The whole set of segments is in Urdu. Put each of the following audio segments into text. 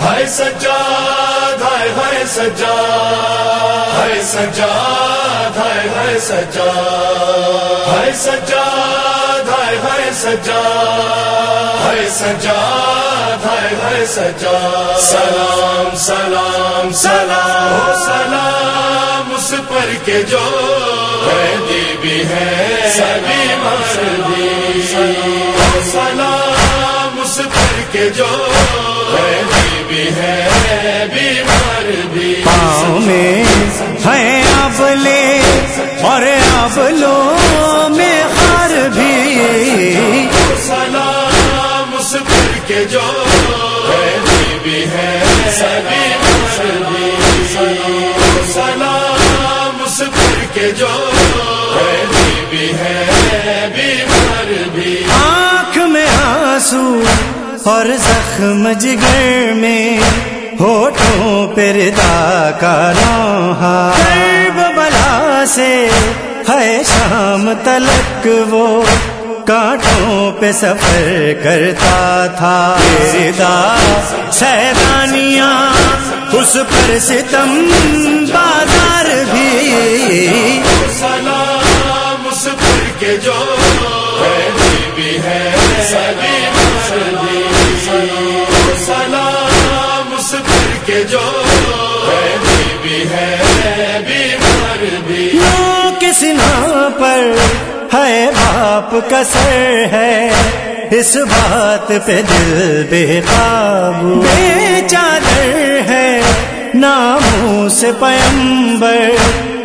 ہائے سجاد، ہائے ہائے سجاد ہائے سجاد، ہائے ہائے سجاد ہائے سجاد، ہائے ہائے سجاد ہائے سجاد، ہائے ہائے سجاد۔ سلام سلام سلام، ہو سلام اس پر کے جو بھی ہے، سبھی مردی سلام اس پر کے جو میں ہے ابلے اور ابلو میں ہر بھی۔ سلام اس پر کے جو بھی ہے سلام کے جو بھی ہے بھی۔ آنکھ میں آنسو اور زخم جگر میں ہوٹوں پہ ردا کا نوحہ قرب بلا سے ہے شام تلک وہ کانٹوں پہ سفر کرتا تھا۔ ردا سیدانیاں اس پر ستم بازار بھی۔ سلام اس پر کے جو ہے باپ کا سر ہے۔ اس بات پہ دل بے قابو۔ بے چادر ہے، ناموں سے پیمبر۔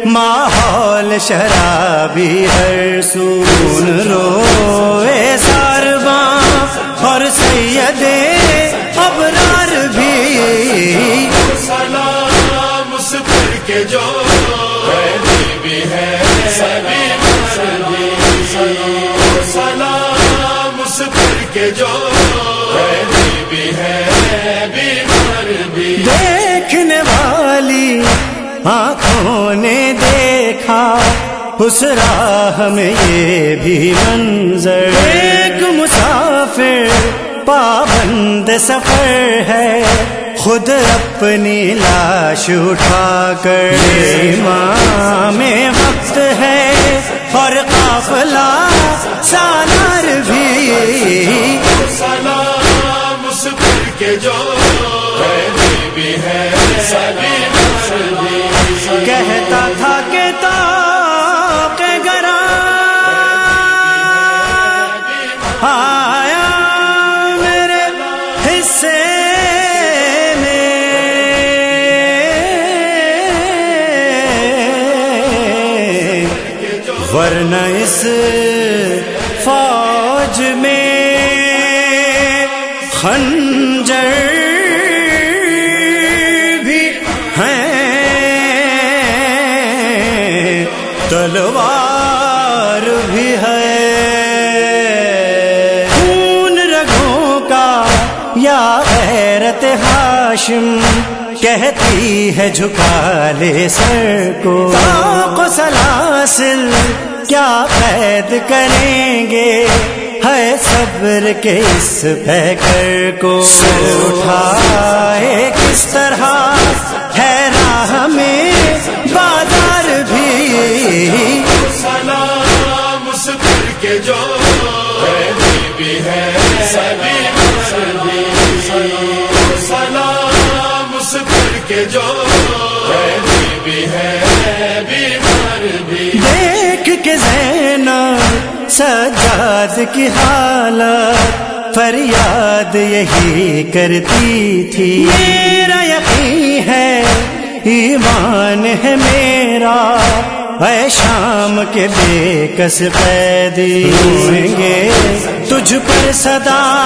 ماحول شرابی ہر سون رو اے سارواں اور سید ابرار بھی۔ سلام اس پر کے جو آنکھوں نے دیکھا اس راہ میں یہ بھی منظر ایک مسافر پابند سفر ہے خود اپنی لاش اٹھا کر ماں میں وقت ہے اور قافلہ سالار بھی سلام اس کے جو ورنہ اس فوج میں خنجر بھی ہیں، تلوار بھی ہے۔ خون رگوں کا یا غیرت ہاشم کہتی ہے جھکا لے سر کو۔ سلاسل کیا قید کریں گے؟ ہے صبر کے اس پیکر کو۔ اٹھائے کس طرح؟ ہے راہ میں بازار بھی۔ سلام کے جو۔ بھی ہے جو بھی ہے بیمار بھی دیکھ کے زینا سجاد کی حالت فریاد یہی کرتی تھی۔ میرا یقین ہے، ایمان ہے میرا۔ اے شام کے بے کس قیدی۔ ہوئیں گے تجھ پر صدا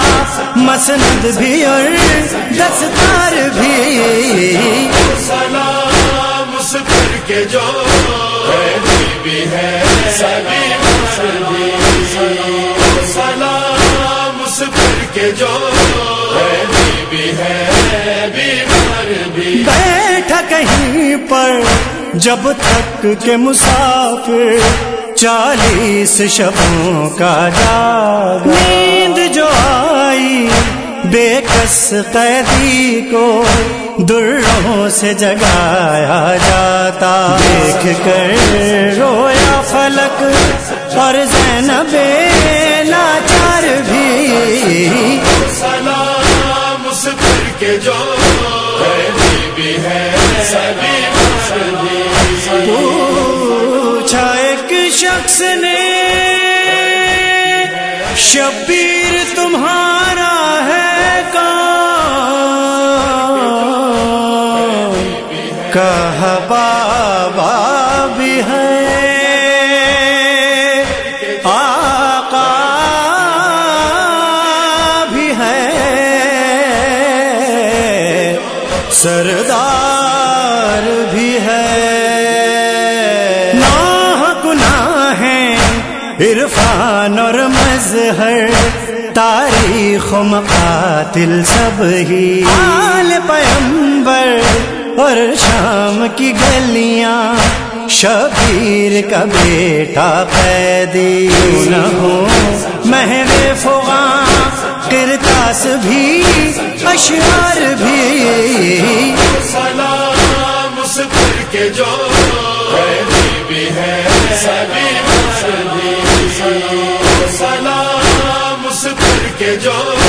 مسند بھی اور دستار بھی۔ سلام اس پر کے جو بھی ہے سلام کے جو بھی ہے بیٹھا کہیں پر جب تک کے مسافر چالیس شبوں کا جاگ نیند جو آئی بے کس قیدی کو دروں سے جگایا جاتا دیکھ کر رویا فلک اور زینب لاچار بھی سلام اس پر کے جو ایک شخص نے شبیر تمہارا ہے کون کہا بابا بھی ہے آقا بھی ہے سردار عرفان اور مظہر، تاریخ و مقاتل سب ہی۔ آل پیمبر اور شام کی گلیاں، شبیر کا بیٹا قیدی۔ نہ ہو محو فغاں کرتاس بھی، اشعار بھی۔ سلام اس پر کے جو بھی ہے سبھی جاؤ۔